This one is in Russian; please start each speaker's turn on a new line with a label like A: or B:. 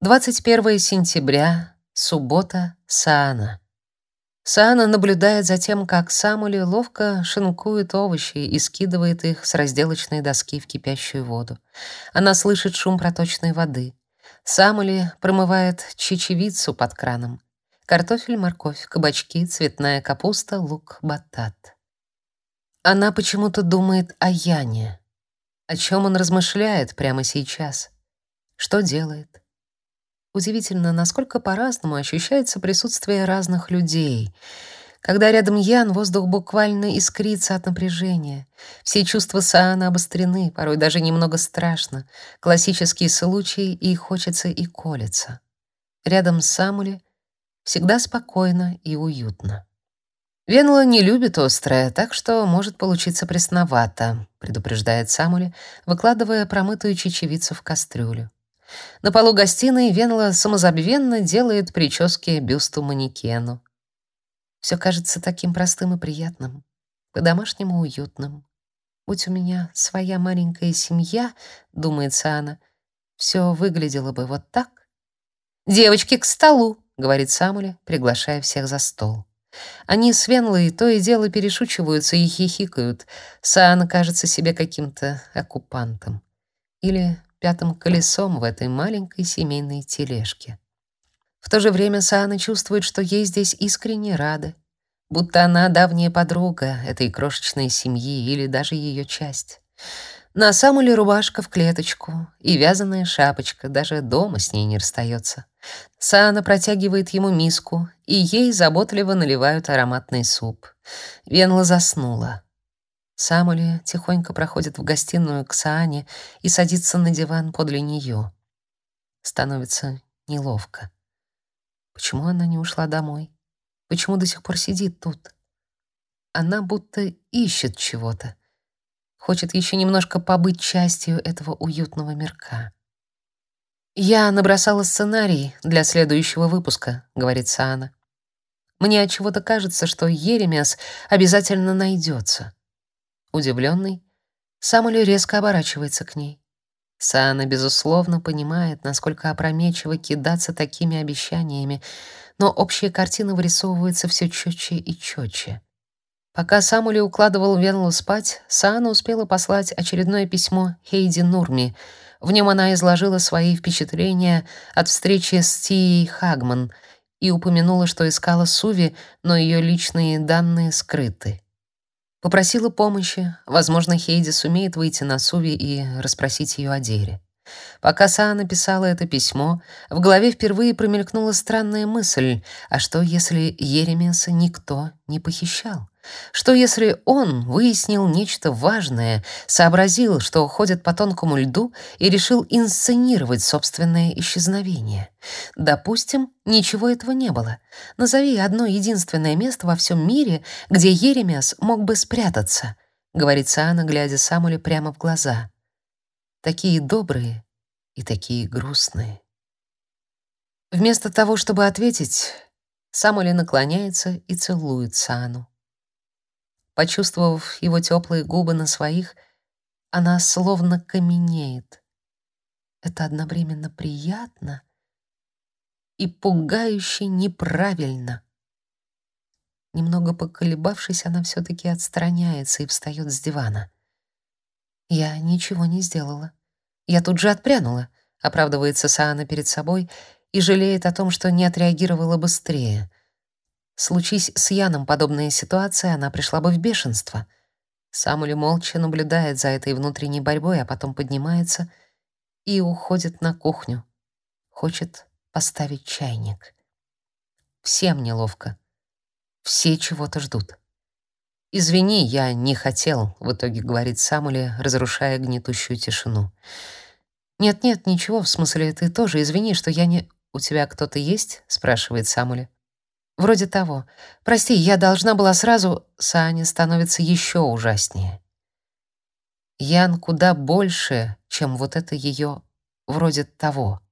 A: 21 сентября, суббота, Саана. Саана наблюдает за тем, как Самули ловко шинкует овощи и скидывает их с разделочной доски в кипящую воду. Она слышит шум проточной воды. Самули промывает чечевицу под краном. Картофель, морковь, кабачки, цветная капуста, лук, батат. Она почему-то думает о Яне. О чем он размышляет прямо сейчас? Что делает? Удивительно, насколько по-разному ощущается присутствие разных людей. Когда рядом Ян, воздух буквально искрится от напряжения. Все чувства Саана обострены, порой даже немного страшно. Классические случаи, и хочется, и колется. Рядом с Самули всегда спокойно и уютно. Венла не любит острое, так что может получиться пресновато, предупреждает Самули, выкладывая промытую чечевицу в кастрюлю. На полу гостиной Венла самозабвенно делает прически бюсту манекену. Все кажется таким простым и приятным, по-домашнему уютным. Будь у меня своя маленькая семья, думает Сана, все выглядело бы вот так. Девочки к столу, говорит Самуля, приглашая всех за стол. Они с Венлой то и дело перешучиваются и хихикают. Саана кажется себе каким-то оккупантом. Или пятым колесом в этой маленькой семейной тележке. В то же время Саана чувствует, что ей здесь искренне рады, будто она давняя подруга этой крошечной семьи или даже ее часть. На Самуле рубашка в клеточку и вязаная шапочка, даже дома с ней не расстается. Саана протягивает ему миску, и ей заботливо наливают ароматный суп. Венла заснула. Самули тихонько проходит в гостиную к Саане и садится на диван подле нее. Становится неловко. Почему она не ушла домой? Почему до сих пор сидит тут? Она будто ищет чего-то. Хочет еще немножко побыть частью этого уютного мирка. «Я набросала сценарий для следующего выпуска», — говорит Саана. «Мне от чего то кажется, что Еремес обязательно найдется. Удивленный, Самуэль резко оборачивается к ней. Саана, безусловно, понимает, насколько опрометчиво кидаться такими обещаниями, но общая картина вырисовывается все четче и четче. Пока Самули укладывал Венлу спать, Саана успела послать очередное письмо Хейди Нурми. В нем она изложила свои впечатления от встречи с Тией Хагман и упомянула, что искала Суви, но ее личные данные скрыты. Попросила помощи. Возможно, Хейди сумеет выйти на Суви и расспросить ее о Дере. Пока Саа написала это письмо, в голове впервые промелькнула странная мысль: а что если Еремеса никто не похищал? Что если он выяснил нечто важное, сообразил, что ходит по тонкому льду и решил инсценировать собственное исчезновение? Допустим, ничего этого не было. Назови одно единственное место во всем мире, где Еремес мог бы спрятаться, говорит Саана, глядя Самуле прямо в глаза. Такие добрые и такие грустные. Вместо того, чтобы ответить, Самуэль наклоняется и целует Саану. Почувствовав его теплые губы на своих, она словно каменеет. Это одновременно приятно и пугающе неправильно. Немного поколебавшись, она все таки отстраняется и встает с дивана. Я ничего не сделала. Я тут же отпрянула, оправдывается Саана перед собой и жалеет о том, что не отреагировала быстрее. Случись с Яном подобная ситуация, она пришла бы в бешенство. Самули молча наблюдает за этой внутренней борьбой, а потом поднимается и уходит на кухню. Хочет поставить чайник. Всем неловко. Все чего-то ждут. «Извини, я не хотел», — в итоге говорит Самули, разрушая гнетущую тишину. «Нет-нет, ничего, в смысле, ты тоже извини, что я не...» «У тебя кто-то есть?» — спрашивает Самули. Вроде того. Прости, я должна была сразу... Саня становится еще ужаснее. Ян куда больше, чем вот это ее вроде того.